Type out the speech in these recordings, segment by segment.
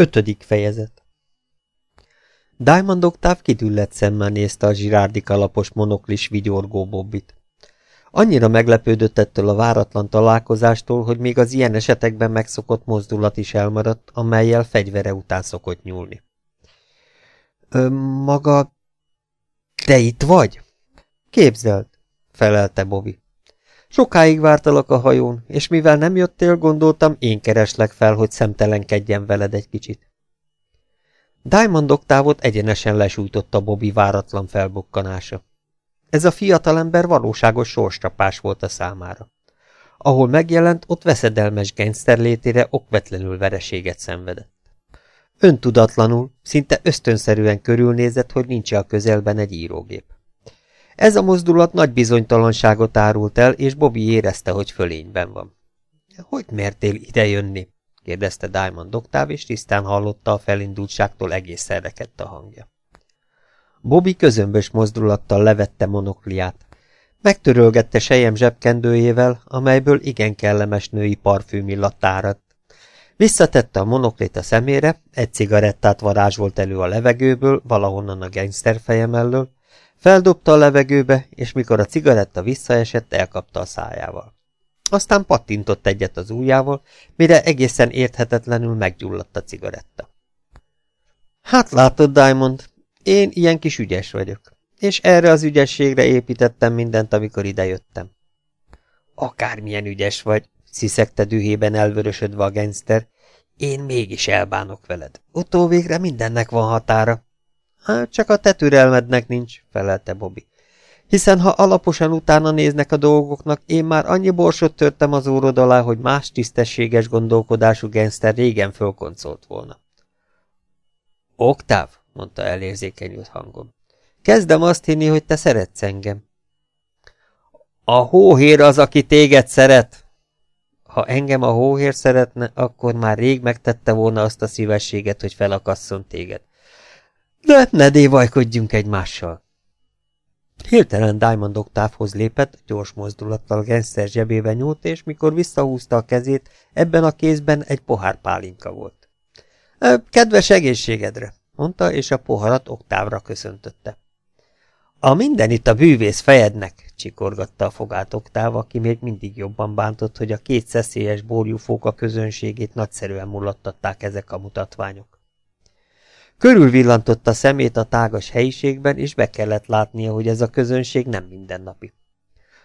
Ötödik fejezet Diamond Octave kidüllett szemmel nézte a zsirárdi kalapos monoklis vigyorgó Bobbit. Annyira meglepődött ettől a váratlan találkozástól, hogy még az ilyen esetekben megszokott mozdulat is elmaradt, amelyel fegyvere után szokott nyúlni. Ö, maga... Te itt vagy? Képzeld, felelte Bobby. Sokáig vártalak a hajón, és mivel nem jöttél, gondoltam, én kereslek fel, hogy szemtelenkedjen veled egy kicsit. Diamond oktávot egyenesen lesújtotta Bobby váratlan felbukkanása. Ez a fiatalember valóságos sorscsapás volt a számára. Ahol megjelent, ott veszedelmes gangster létére okvetlenül vereséget szenvedett. Öntudatlanul, szinte ösztönszerűen körülnézett, hogy nincs a közelben egy írógép. Ez a mozdulat nagy bizonytalanságot árult el, és Bobby érezte, hogy fölényben van. – Hogy mertél idejönni? – kérdezte Diamond Octave, és tisztán hallotta a felindultságtól egész rekedt a hangja. Bobby közömbös mozdulattal levette monokliát. Megtörölgette sejem zsebkendőjével, amelyből igen kellemes női parfüm illat áradt. Visszatette a monoklét a szemére, egy cigarettát varázsolt elő a levegőből, valahonnan a gangster feje mellől, Feldobta a levegőbe, és mikor a cigaretta visszaesett, elkapta a szájával. Aztán pattintott egyet az ujjával, mire egészen érthetetlenül meggyulladt a cigaretta. Hát látod, Diamond, én ilyen kis ügyes vagyok, és erre az ügyességre építettem mindent, amikor idejöttem. Akármilyen ügyes vagy, sziszegte dühében elvörösödve a gangster, én mégis elbánok veled. Utóvégre mindennek van határa. Hát csak a te türelmednek nincs, felelte Bobby. Hiszen ha alaposan utána néznek a dolgoknak, én már annyi borsot törtem az órod alá, hogy más tisztességes gondolkodású genszter régen fölkoncolt volna. Oktáv, mondta elérzékenyült hangon. Kezdem azt hinni, hogy te szeretsz engem. A hóhér az, aki téged szeret. Ha engem a hóhér szeretne, akkor már rég megtette volna azt a szívességet, hogy felakasszon téged. De ne dévajkodjunk egymással. Hirtelen Diamond oktávhoz lépett, gyors mozdulattal Genszer zsebébe nyúlt, és mikor visszahúzta a kezét, ebben a kézben egy pohár pálinka volt. Kedves egészségedre, mondta, és a poharat oktávra köszöntötte. A minden itt a bűvész fejednek, csikorgatta a fogát oktáv, aki még mindig jobban bántott, hogy a két szeszélyes borjúfóka közönségét nagyszerűen mulattatták ezek a mutatványok. Körülvillantotta szemét a tágas helyiségben, és be kellett látnia, hogy ez a közönség nem mindennapi.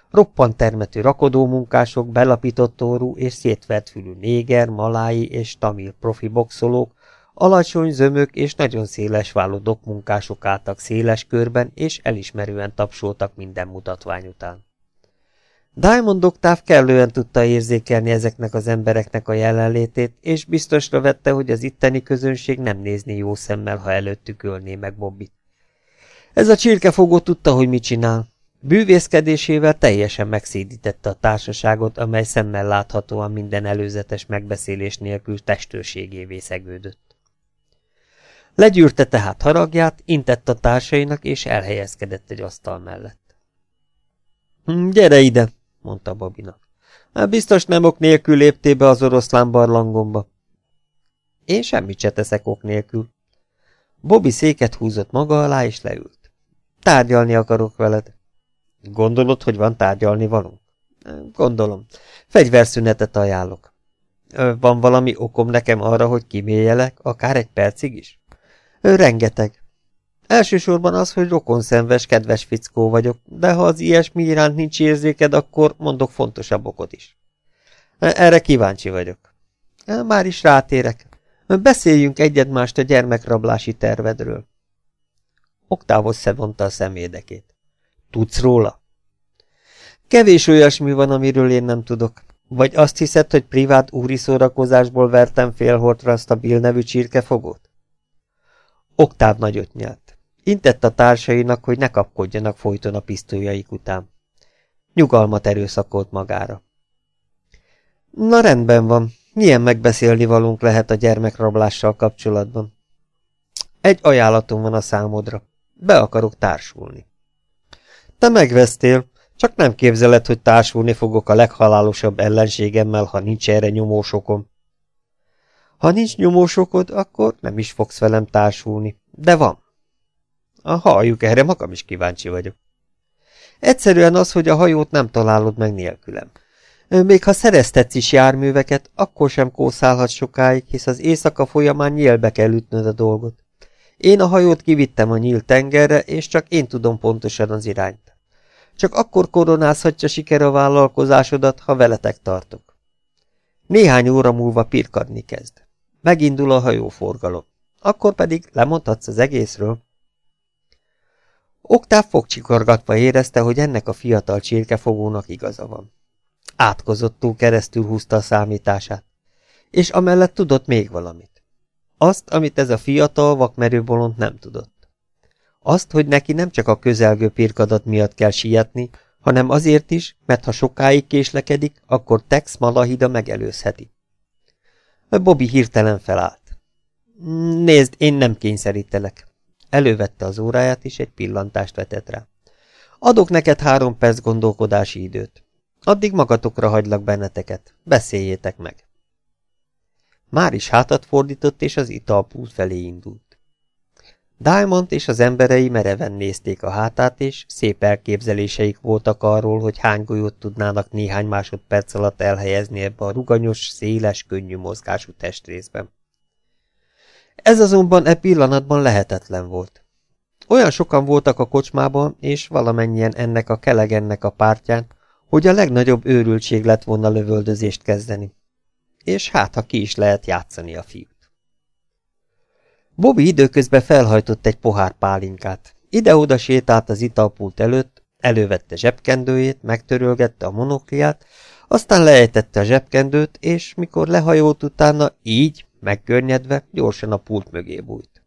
Roppant termetű rakodómunkások, belapított orrú és szétvert fülű néger, malái és tamil profi boxolók, alacsony zömök és nagyon széles válló dokmunkások álltak széles körben, és elismerően tapsoltak minden mutatvány után. Diamond Octave kellően tudta érzékelni ezeknek az embereknek a jelenlétét, és biztosra vette, hogy az itteni közönség nem nézni jó szemmel, ha előttük ölné meg Bobbit. Ez a csirkefogó tudta, hogy mit csinál. Bűvészkedésével teljesen megszédítette a társaságot, amely szemmel láthatóan minden előzetes megbeszélés nélkül testőrségévé szegődött. Legyűrte tehát haragját, intett a társainak, és elhelyezkedett egy asztal mellett. Hm, – Gyere ide! Mondta Babinak. Hát biztos nem ok nélkül lépté be az oroszlán barlangomba. Én semmit se teszek ok nélkül. Bobby széket húzott maga alá, és leült. Tárgyalni akarok veled. Gondolod, hogy van tárgyalni való? Gondolom. Fegyverszünetet ajánlok. Van valami okom nekem arra, hogy kiméljelek, akár egy percig is? Rengeteg. Elsősorban az, hogy rokonszenves, kedves fickó vagyok, de ha az ilyesmi iránt nincs érzéked, akkor mondok fontosabb okot is. Erre kíváncsi vagyok. Már is rátérek. Beszéljünk egyet-mást a gyermekrablási tervedről. Oktávos szevonta a szemédekét. Tudsz róla? Kevés olyasmi van, amiről én nem tudok. Vagy azt hiszed, hogy privát úri szórakozásból vertem félhortra azt a Bill nevű csirkefogót? Oktáv nagyot nyelt. Intett a társainak, hogy ne kapkodjanak folyton a pisztolyaik után. Nyugalmat erőszakolt magára. Na rendben van, milyen megbeszélni valunk lehet a gyermekrablással kapcsolatban. Egy ajánlatom van a számodra. Be akarok társulni. Te megvesztél, csak nem képzeled, hogy társulni fogok a leghalálosabb ellenségemmel, ha nincs erre nyomósokom. Ha nincs nyomósokod, akkor nem is fogsz velem társulni. De van. A halljuk, erre magam is kíváncsi vagyok. Egyszerűen az, hogy a hajót nem találod meg nélkülem. Még ha szereztetsz is járműveket, akkor sem kószálhat sokáig, hisz az éjszaka folyamán nyílbe kell ütnöd a dolgot. Én a hajót kivittem a nyílt tengerre, és csak én tudom pontosan az irányt. Csak akkor koronázhatja siker a vállalkozásodat, ha veletek tartok. Néhány óra múlva pirkadni kezd. Megindul a hajóforgalom. Akkor pedig lemondhatsz az egészről. Oktáv fogcsikorgatva érezte, hogy ennek a fiatal csirkefogónak igaza van. Átkozottul keresztül húzta a számítását. És amellett tudott még valamit. Azt, amit ez a fiatal, vakmerő bolond nem tudott. Azt, hogy neki nem csak a közelgő pirkadat miatt kell sietni, hanem azért is, mert ha sokáig késlekedik, akkor Tex Malahida megelőzheti. Bobby hirtelen felállt. Nézd, én nem kényszerítelek. Elővette az óráját, és egy pillantást vetett rá. Adok neked három perc gondolkodási időt. Addig magatokra hagylak benneteket. Beszéljétek meg. Már is hátat fordított, és az italpult felé indult. Diamond és az emberei mereven nézték a hátát, és szép elképzeléseik voltak arról, hogy hány golyót tudnának néhány másodperc alatt elhelyezni ebbe a ruganyos, széles, könnyű mozgású testrészben. Ez azonban e pillanatban lehetetlen volt. Olyan sokan voltak a kocsmában, és valamennyien ennek a kelegennek a pártján, hogy a legnagyobb őrültség lett volna lövöldözést kezdeni. És hát, ha ki is lehet játszani a fiút. Bobby időközben felhajtott egy pohár pálinkát. Ide-oda sétált az italpult előtt, elővette zsebkendőjét, megtörölgette a monokliát, aztán lejtette a zsebkendőt, és mikor lehajolt utána, így, megkörnyedve, gyorsan a pult mögé bújt.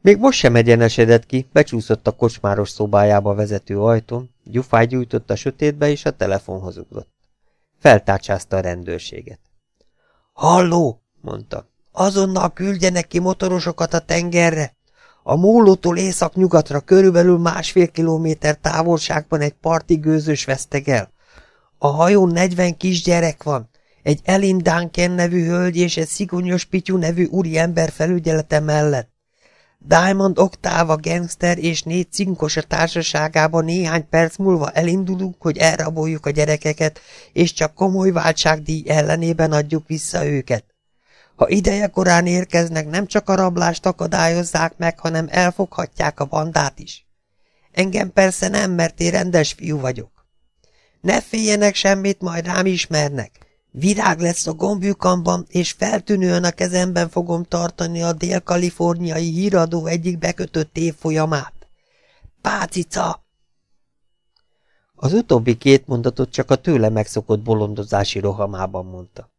Még most sem egyenesedett ki, becsúszott a kocsmáros szobájába vezető ajtón, gyufáj gyújtott a sötétbe, és a telefonhoz ugrott. Feltárcsázta a rendőrséget. Halló, mondta. Azonnal küldjenek ki motorosokat a tengerre. A mólótól észak-nyugatra körülbelül másfél kilométer távolságban egy parti gőzös vesztegel. A hajón negyven kisgyerek van. Egy Elin Duncan nevű hölgy és egy Szigonyos Pityú nevű úriember felügyelete mellett. Diamond Oktáva gangster és négy cinkos a társaságában néhány perc múlva elindulunk, hogy elraboljuk a gyerekeket, és csak komoly váltságdíj ellenében adjuk vissza őket. Ha ideje korán érkeznek, nem csak a rablást akadályozzák meg, hanem elfoghatják a bandát is. Engem persze nem, mert én rendes fiú vagyok. Ne féljenek semmit, majd rám ismernek. Virág lesz a gombjukamban, és feltűnően a kezemben fogom tartani a dél-kaliforniai híradó egyik bekötött évfolyamát. Pácica! Az utóbbi két mondatot csak a tőle megszokott bolondozási rohamában mondta.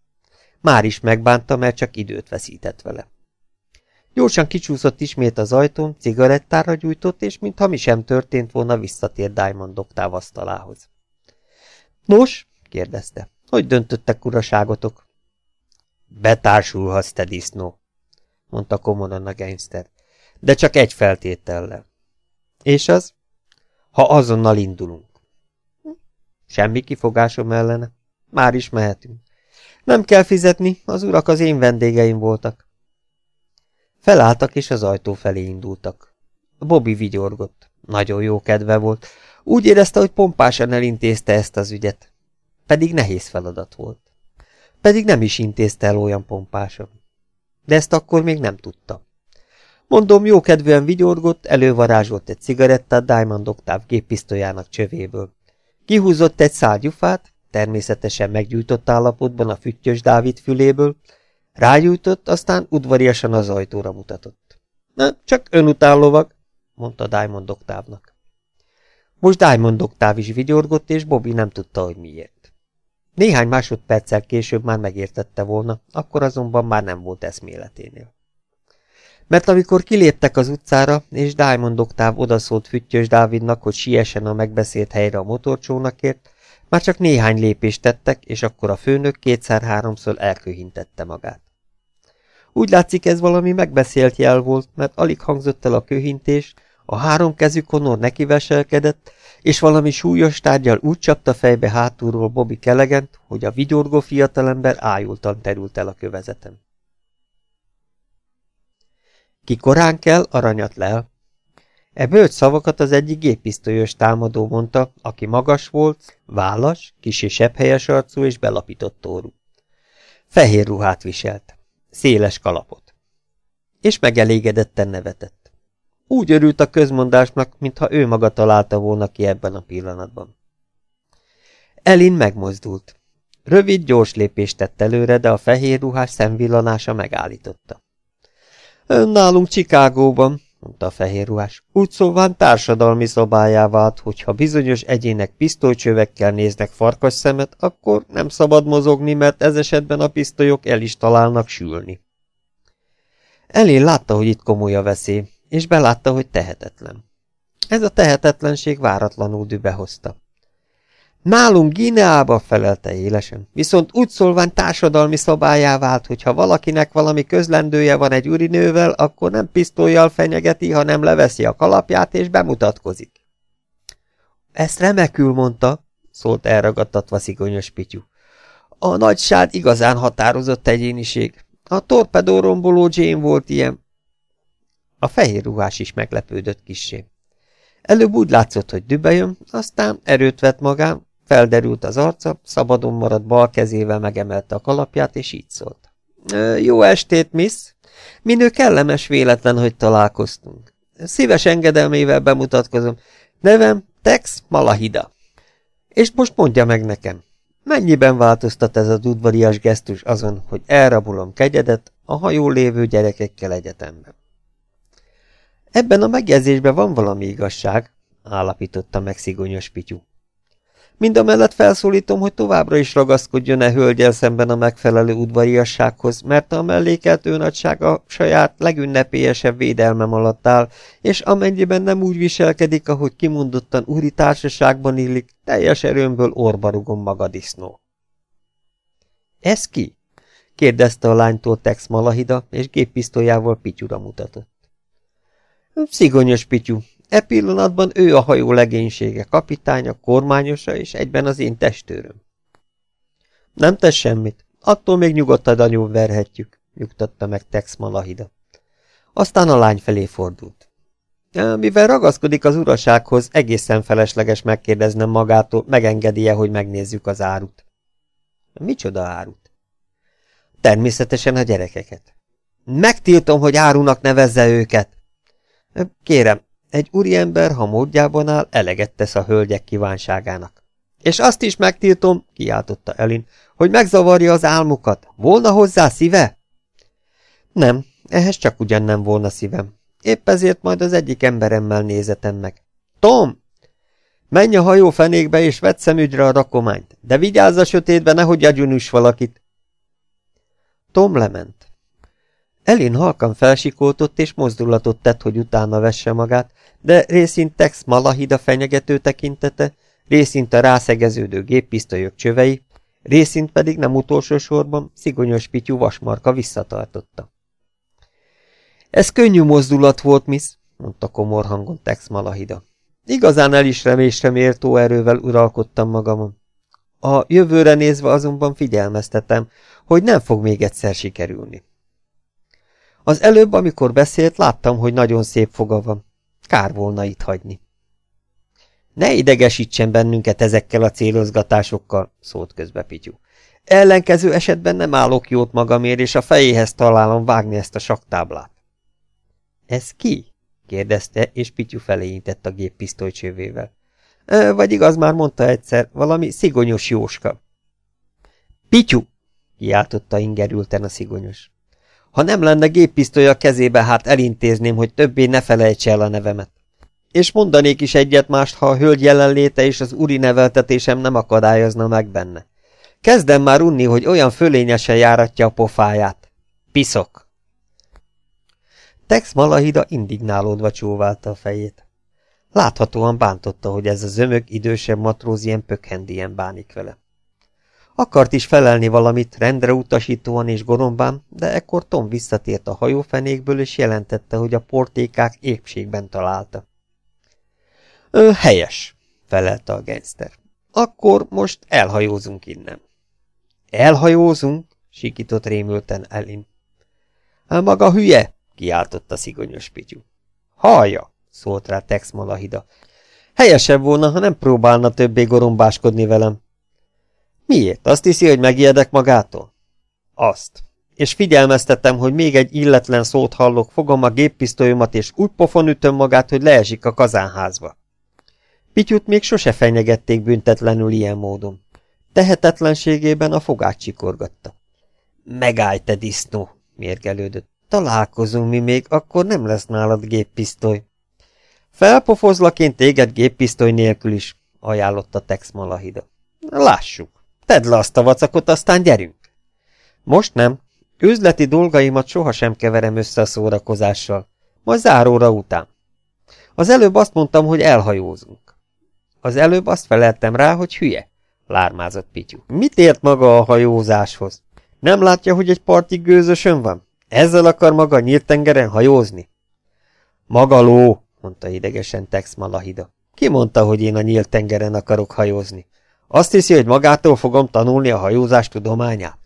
Már is megbánta, mert csak időt veszített vele. Gyorsan kicsúszott ismét az ajtón, cigarettára gyújtott, és mintha mi sem történt volna, visszatért Diamond doktáv asztalához. Nos? kérdezte. Hogy döntöttek uraságotok? Betársulhatsz, te disznó, mondta komodan a gangster, de csak egy feltétellel. És az? Ha azonnal indulunk. Semmi kifogásom ellene. Már is mehetünk. Nem kell fizetni, az urak az én vendégeim voltak. Felálltak, és az ajtó felé indultak. Bobby vigyorgott. Nagyon jó kedve volt. Úgy érezte, hogy pompásan elintézte ezt az ügyet. Pedig nehéz feladat volt. Pedig nem is intézte el olyan pompásan. De ezt akkor még nem tudta. Mondom, jókedvűen vigyorgott, elővarázsolt egy cigarettát Diamond Octave géppisztolyának csövéből. Kihúzott egy szárgyufát, természetesen meggyújtott állapotban a füttyös Dávid füléből, rágyújtott, aztán udvariasan az ajtóra mutatott. Na, csak ön után lovag, mondta Diamond Oktávnak. Most Diamond Oktáv is vigyorgott, és Bobby nem tudta, hogy miért. Néhány másodperccel később már megértette volna, akkor azonban már nem volt eszméleténél. Mert amikor kiléptek az utcára, és Diamond Oktáv odaszólt Füttyös Dávidnak, hogy siessen a megbeszélt helyre a motorcsónakért, már csak néhány lépést tettek, és akkor a főnök kétszer-háromszor elköhintette magát. Úgy látszik ez valami megbeszélt jel volt, mert alig hangzott el a köhintés, a három kezű konor nekiveselkedett, és valami súlyos tárgyal úgy csapta fejbe hátulról Bobby Kelegent, hogy a vigyorgó fiatalember ájultan terült el a kövezetem. Ki korán kell, aranyat lel. E bölcs szavakat az egyik géppisztolyos támadó mondta, aki magas volt, vállas, kis helyes arcú és belapított órú. Fehér ruhát viselt, széles kalapot. És megelégedetten nevetett. Úgy örült a közmondásnak, mintha ő maga találta volna ki ebben a pillanatban. Elin megmozdult. Rövid, gyors lépést tett előre, de a fehér ruhás szemvillanása megállította. Nálunk Csikágóban, mondta a fehér ruhás. Úgy szóval társadalmi szobájá vált, hogyha bizonyos egyének pisztolycsövekkel néznek farkas szemet, akkor nem szabad mozogni, mert ez esetben a pisztolyok el is találnak sülni. Elén látta, hogy itt komoly a veszély, és belátta, hogy tehetetlen. Ez a tehetetlenség váratlanul dübehozta. Nálunk Gineába felelte élesen, viszont úgy szólván társadalmi szabályá vált, hogy ha valakinek valami közlendője van egy urinővel, akkor nem pisztolyjal fenyegeti, hanem leveszi a kalapját és bemutatkozik. Ezt remekül mondta, szólt elragadtatva szigonyos Pityú. A nagysád igazán határozott egyéniség. A torpedóromboló Jane volt ilyen. A fehér ruhás is meglepődött kissé. Előbb úgy látszott, hogy dübejön, aztán erőt vett magán, Felderült az arca, szabadon maradt bal kezével megemelte a kalapját, és így szólt. Jó estét, miss! Minő kellemes véletlen, hogy találkoztunk. Szíves engedelmével bemutatkozom. Nevem Tex Malahida. És most mondja meg nekem, mennyiben változtat ez a udvarias gesztus azon, hogy elrabolom kegyedet a hajó lévő gyerekekkel egyetemben? Ebben a megjegyzésben van valami igazság, állapította meg szigonyos Pityú. Mindamellett felszólítom, hogy továbbra is ragaszkodjon-e hölgyel szemben a megfelelő udvariassághoz, mert a mellékelt őnagyság a saját legünnepélyesebb védelmem alatt áll, és amennyiben nem úgy viselkedik, ahogy kimondottan úri társaságban illik, teljes erőmből orba rugom maga disznó. Ez ki? kérdezte a lánytól Tex Malahida, és géppisztolyával Pityura mutatott. Szigonyos Pityú, E pillanatban ő a hajó legénysége, kapitánya, kormányosa és egyben az én testőröm. Nem tesz semmit, attól még nyugodtan anyul verhetjük, nyugtatta meg Tex Malahida. Aztán a lány felé fordult. Mivel ragaszkodik az urasághoz, egészen felesleges megkérdeznem magától, megengedi-e, hogy megnézzük az árut. Micsoda árut? Természetesen a gyerekeket. Megtiltom, hogy árunak nevezze őket. Kérem, egy úriember, ha módjában áll, eleget tesz a hölgyek kívánságának. És azt is megtiltom, kiáltotta Elin, hogy megzavarja az álmukat. Volna hozzá szíve? Nem, ehhez csak ugyan nem volna szívem. Épp ezért majd az egyik emberemmel nézetem meg. Tom! Menj a hajó fenékbe és vedd szemügyre a rakományt, de vigyázz a sötétbe, nehogy agyunüss valakit. Tom lement. Elin halkan felsikoltott és mozdulatot tett, hogy utána vesse magát, de részint Tex Malahida fenyegető tekintete, részint a rászegeződő géppisztolyok csövei, részint pedig nem utolsó sorban szigonyos pityú vasmarka visszatartotta. Ez könnyű mozdulat volt, miss, mondta komor hangon Tex Malahida. Igazán el is remésre méltó erővel uralkodtam magamon. A jövőre nézve azonban figyelmeztetem, hogy nem fog még egyszer sikerülni. Az előbb, amikor beszélt, láttam, hogy nagyon szép foga van. Kár volna itt hagyni. Ne idegesítsen bennünket ezekkel a célozgatásokkal, szólt közbe Pityu. Ellenkező esetben nem állok jót magamért, és a fejéhez találom vágni ezt a saktáblát. Ez ki? kérdezte, és Pityu felé intett a gép pisztolycsővével. Vagy igaz, már mondta egyszer, valami szigonyos jóska. Pityu! kiáltotta ingerülten a szigonyos. Ha nem lenne géppisztoly a kezébe, hát elintézném, hogy többé ne felejtse el a nevemet. És mondanék is egyet mást, ha a hölgy jelenléte és az uri neveltetésem nem akadályozna meg benne. Kezdem már unni, hogy olyan fölényesen járatja a pofáját. Piszok! Tex Malahida indignálódva csóválta a fejét. Láthatóan bántotta, hogy ez a zömök idősebb matróz ilyen pökhendien bánik vele. Akart is felelni valamit, rendre utasítóan és gorombán, de ekkor Tom visszatért a hajófenékből, és jelentette, hogy a portékák épségben találta. Ö, helyes, felelte a gangster. Akkor most elhajózunk innen. Elhajózunk? sikított rémülten Elin. Maga hülye, kiáltotta szigonyos Pityu. Hallja, szólt rá Tex Malahida. Helyesebb volna, ha nem próbálna többé gorombáskodni velem. Miért? Azt hiszi, hogy megijedek magától? Azt. És figyelmeztetem, hogy még egy illetlen szót hallok, fogom a géppisztolyomat, és úgy pofon ütöm magát, hogy leesik a kazánházba. Pityut még sose fenyegették büntetlenül ilyen módon. Tehetetlenségében a fogát csikorgatta. Megállj, te disznó, mérgelődött. Találkozunk mi még, akkor nem lesz nálad géppisztoly. Felpofozlak én téged géppisztoly nélkül is, ajánlotta Tex Malahida. Lássuk. Tedd le azt a vacakot, aztán gyerünk. Most nem. Üzleti dolgaimat sohasem keverem össze a szórakozással. Majd záróra után. Az előbb azt mondtam, hogy elhajózunk. Az előbb azt feleltem rá, hogy hülye, lármázott Pityu. Mit ért maga a hajózáshoz? Nem látja, hogy egy parti gőzösön van? Ezzel akar maga nyílt tengeren hajózni? Maga ló, mondta idegesen Tex Malahida. Ki mondta, hogy én a nyílt tengeren akarok hajózni? Azt hiszi, hogy magától fogom tanulni a hajózás tudományát?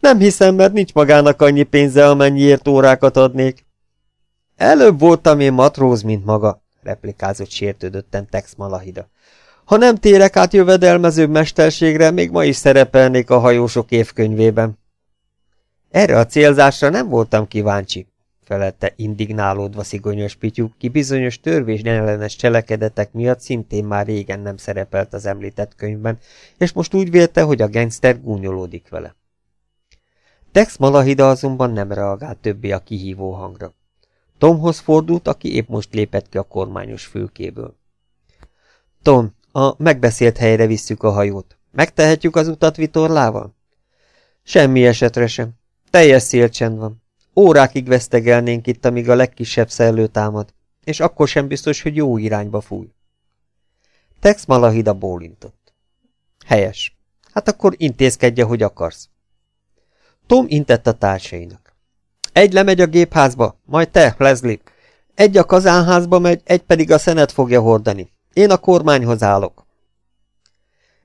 Nem hiszem, mert nincs magának annyi pénze, amennyiért órákat adnék. Előbb voltam én matróz, mint maga, replikázott sértődötten Tex Malahida. Ha nem térek át jövedelmezőbb mesterségre, még ma is szerepelnék a hajósok évkönyvében. Erre a célzásra nem voltam kíváncsi, felelte indignálódva szigonyos Pityú, ki bizonyos törvés ellenes cselekedetek miatt szintén már régen nem szerepelt az említett könyvben, és most úgy vélte, hogy a gangster gúnyolódik vele. Tex Malahida azonban nem reagált többé a kihívó hangra. Tomhoz fordult, aki épp most lépett ki a kormányos fülkéből. Tom, a megbeszélt helyre visszük a hajót. Megtehetjük az utat vitorlával? Semmi esetre sem. Teljes szélcsend van. Órákig vesztegelnénk itt, amíg a legkisebb szellő támad, és akkor sem biztos, hogy jó irányba fúj. Tex Malahida bólintott. Helyes. Hát akkor intézkedje, hogy akarsz. Tom intett a társainak. Egy lemegy a gépházba, majd te, Leslie. Egy a kazánházba megy, egy pedig a szenet fogja hordani. Én a kormányhoz állok.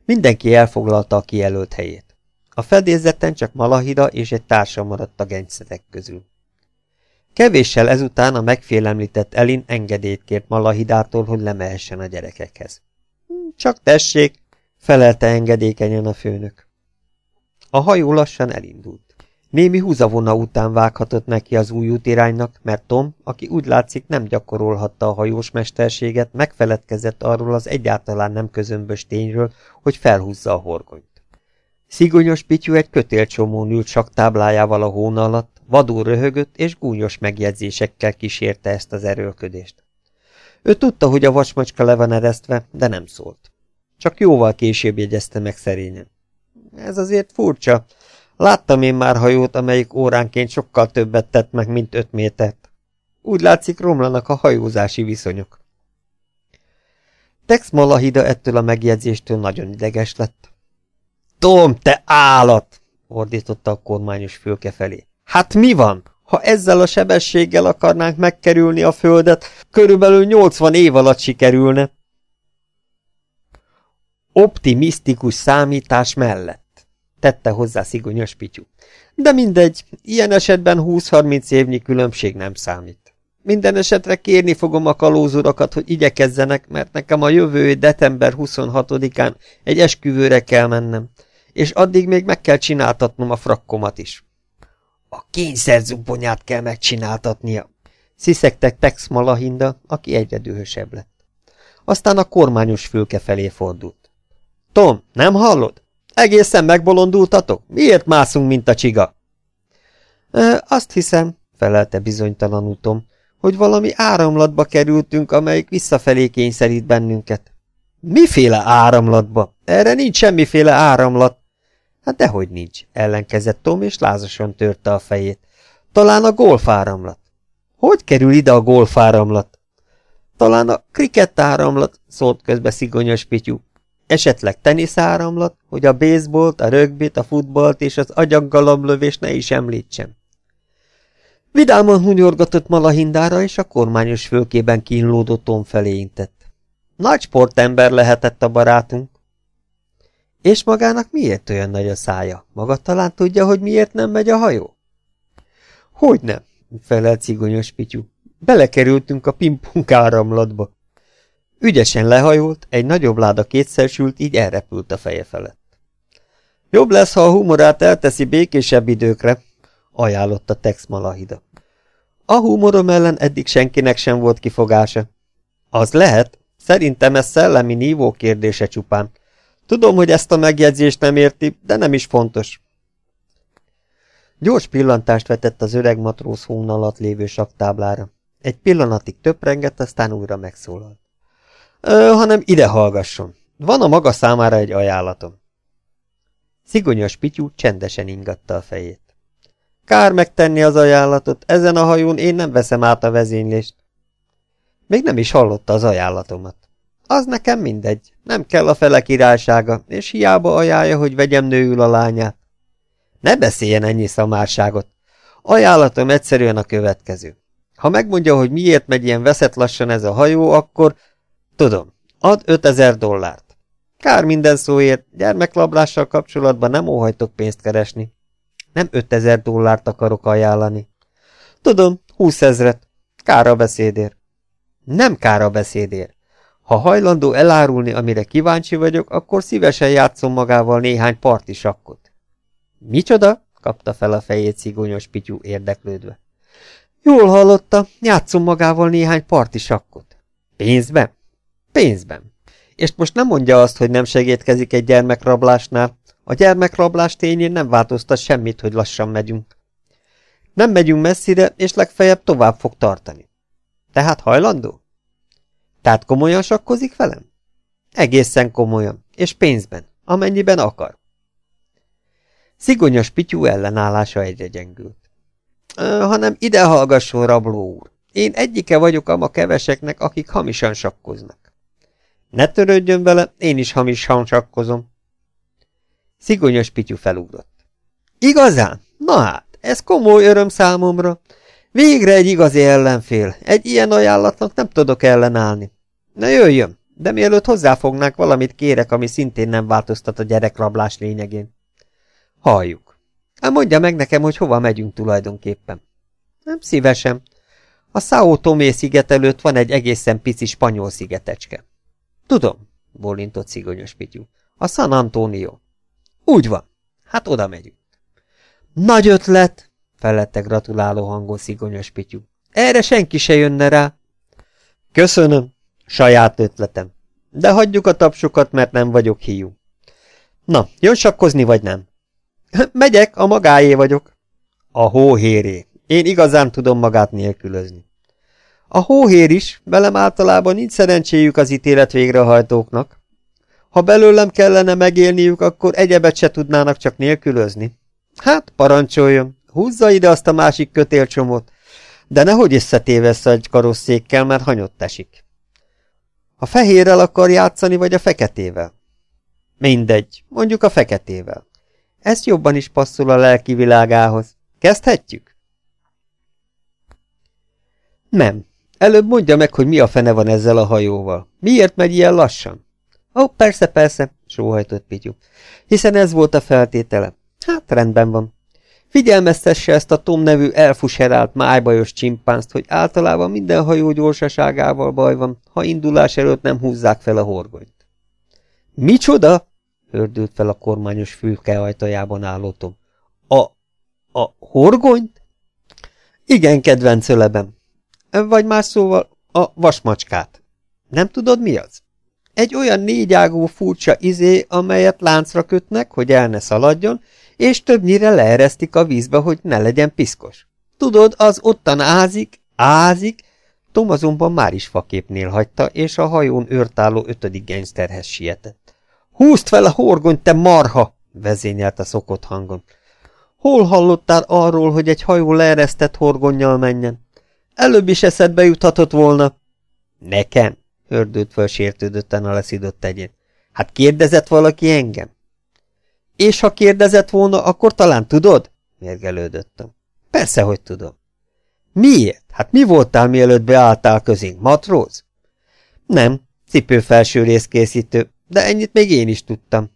Mindenki elfoglalta a kijelölt helyét. A fedélzeten csak Malahida és egy társa maradt a gencszetek közül. Kevéssel ezután a megfélemlített Elin engedélyt kért Malahidától, hogy lemehessen a gyerekekhez. Csak tessék, felelte engedékenyen a főnök. A hajó lassan elindult. Némi húzavona után vághatott neki az új útiránynak, mert Tom, aki úgy látszik nem gyakorolhatta a hajós mesterséget, megfeledkezett arról az egyáltalán nem közömbös tényről, hogy felhúzza a horgonyt. Szigonyos Pityú egy kötélcsomón ült saktáblájával a hóna alatt, vadul röhögött és gúnyos megjegyzésekkel kísérte ezt az erőlködést. Ő tudta, hogy a vasmacska le van eresztve, de nem szólt. Csak jóval később jegyezte meg szerényen. Ez azért furcsa, Láttam én már hajót, amelyik óránként sokkal többet tett meg, mint öt métert. Úgy látszik, romlanak a hajózási viszonyok. Tex Malahida ettől a megjegyzéstől nagyon ideges lett. Tom, te állat! ordította a kormányos fülke felé. Hát mi van? Ha ezzel a sebességgel akarnánk megkerülni a földet, körülbelül 80 év alatt sikerülne. Optimisztikus számítás mellett tette hozzá szigonyos Pityú. De mindegy, ilyen esetben 20-30 évnyi különbség nem számít. Minden esetre kérni fogom a kalózurakat, hogy igyekezzenek, mert nekem a jövő december 26-án egy esküvőre kell mennem, és addig még meg kell csináltatnom a frakkomat is. A kényszerzubbonyát kell megcsináltatnia, sziszegtek Tex Malahinda, aki egyre dühösebb lett. Aztán a kormányos fülke felé fordult. Tom, nem hallod? Egészen megbolondultatok? Miért mászunk, mint a csiga? E, azt hiszem, felelte bizonytalan Tom, hogy valami áramlatba kerültünk, amelyik visszafelé kényszerít bennünket. Miféle áramlatba? Erre nincs semmiféle áramlat. Hát dehogy nincs, ellenkezett Tom, és lázasan törte a fejét. Talán a golfáramlat. Hogy kerül ide a golfáramlat? Talán a krikett áramlat, szólt közbe szigonyos Pityú. Esetleg teniszáramlat, hogy a baseballt, a rögbit, a futballt és az agyaggalamlövést ne is említsem. Vidáman hunyorgatott Malahindára, és a kormányos fölkében kínlódó Tom felé intett. Nagy sportember lehetett a barátunk. És magának miért olyan nagy a szája? Maga talán tudja, hogy miért nem megy a hajó? Hogy nem? felelt cigonyos Pityú. Belekerültünk a pingpong áramlatba. Ügyesen lehajolt, egy nagyobb láda kétszer sült, így elrepült a feje felett. Jobb lesz, ha a humorát elteszi békésebb időkre, ajánlotta Tex Malahida. A humorom ellen eddig senkinek sem volt kifogása. Az lehet, szerintem ez szellemi nívó kérdése csupán. Tudom, hogy ezt a megjegyzést nem érti, de nem is fontos. Gyors pillantást vetett az öreg matróz hón alatt lévő saktáblára. Egy pillanatig töprengett, aztán újra megszólalt. Ö, hanem ide hallgasson. Van a maga számára egy ajánlatom. Szigonyos Pityú csendesen ingatta a fejét. Kár megtenni az ajánlatot, ezen a hajón én nem veszem át a vezénylést. Még nem is hallotta az ajánlatomat. Az nekem mindegy, nem kell a fele királysága, és hiába ajánlja, hogy vegyem nőül a lányát. Ne beszéljen ennyi szamárságot. Ajánlatom egyszerűen a következő. Ha megmondja, hogy miért megy ilyen veszett lassan ez a hajó, akkor... Tudom, ad 5000 dollárt. Kár minden szóért, gyermeklablással kapcsolatban nem óhajtok pénzt keresni. Nem 5000 dollárt akarok ajánlani. Tudom, 20 ezret. Kár a beszédér. Nem kár a beszédér. Ha hajlandó elárulni, amire kíváncsi vagyok, akkor szívesen játszom magával néhány parti sakkot. Micsoda? kapta fel a fejét szigonyos pityú érdeklődve. Jól hallotta, játszom magával néhány parti sakkot. Pénzben? Pénzben. És most nem mondja azt, hogy nem segítkezik egy gyermekrablásnál. A gyermekrablás tényén nem változtat semmit, hogy lassan megyünk. Nem megyünk messzire, és legfeljebb tovább fog tartani. Tehát hajlandó? Tehát komolyan sakkozik velem? Egészen komolyan, és pénzben, amennyiben akar. Szigonyos Pityú ellenállása egyre gyengült. Hanem ide hallgasson, rabló úr. Én egyike vagyok ama keveseknek, akik hamisan sakkoznak. Ne törődjön vele, én is hamisan sakkozom. Szigonyos Pityú felugrott. Igazán? Na hát, ez komoly öröm számomra. Végre egy igazi ellenfél. Egy ilyen ajánlatnak nem tudok ellenállni. Na jöjjön, de mielőtt hozzáfognánk, valamit kérek, ami szintén nem változtat a gyerekrablás lényegén. Halljuk. Hát mondja meg nekem, hogy hova megyünk tulajdonképpen. Nem szívesen. A Sao Tomé sziget előtt van egy egészen pici spanyol szigetecske. Tudom, bólintott szigonyos Pityú. A San Antonio. Úgy van. Hát oda megyünk. Nagy ötlet, felette gratuláló hangon szigonyos Pityú. Erre senki se jönne rá. Köszönöm, saját ötletem. De hagyjuk a tapsokat, mert nem vagyok hiú. Na, jön sakkozni, vagy nem? Megyek, a magáé vagyok. A hóhéré. Én igazán tudom magát nélkülözni. A hóhér is, velem általában nincs szerencséjük az ítélet végrehajtóknak. Ha belőlem kellene megélniük, akkor egyebet se tudnának csak nélkülözni. Hát, parancsoljon, húzza ide azt a másik kötélcsomót, de nehogy összetévessze egy karosszékkel, mert hanyott esik. A fehérrel akar játszani, vagy a feketével? Mindegy, mondjuk a feketével. Ez jobban is passzol a lelki világához. Kezdhetjük? Nem. Előbb mondja meg, hogy mi a fene van ezzel a hajóval. Miért megy ilyen lassan? Ó, oh, persze, persze, sóhajtott Pityu. Hiszen ez volt a feltétele. Hát, rendben van. Figyelmeztesse ezt a Tom nevű elfuserált májbajos csimpánzt, hogy általában minden hajó gyorsaságával baj van, ha indulás előtt nem húzzák fel a horgonyt. Micsoda? hördült fel a kormányos fülke ajtajában álló Tom. A... a horgonyt? Igen, kedvenc ölebem. Vagy más szóval a vasmacskát. Nem tudod, mi az? Egy olyan négyágú furcsa izé, amelyet láncra kötnek, hogy el ne szaladjon, és többnyire leeresztik a vízbe, hogy ne legyen piszkos. Tudod, az ottan ázik, ázik, Tom azonban már is faképnél hagyta, és a hajón őrtálló ötödik gangsterhez sietett. Húzd fel a horgony, te marha! vezényelt a szokott hangon. Hol hallottál arról, hogy egy hajó leeresztett horgonnyal menjen? Előbb is eszedbe juthatott volna. Nekem? hördült föl sértődötten a leszidott egyén. Hát kérdezett valaki engem? És ha kérdezett volna, akkor talán tudod? Mérgelődöttem. Persze, hogy tudom. Miért? Hát mi voltál, mielőtt beálltál közénk, matróz? Nem, cipő felső részkészítő, de ennyit még én is tudtam.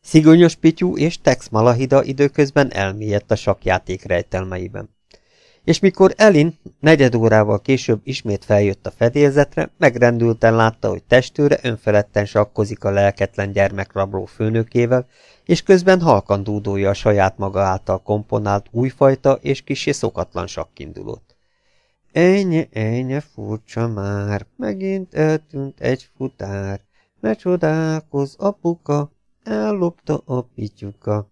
Szigonyos Pityú és Tex Malahida időközben elmélyedt a sakjáték rejtelmeiben. És mikor Elin negyed órával később ismét feljött a fedélzetre, megrendülten látta, hogy testőre önfeledten sakkozik a lelketlen gyermekrabló főnökével, és közben halkan dúdolja a saját maga által komponált újfajta és kisé szokatlan sakkindulót. Ennyi, ennyi furcsa már, megint eltűnt egy futár, ne csodálkozz, apuka, ellopta a pityuka.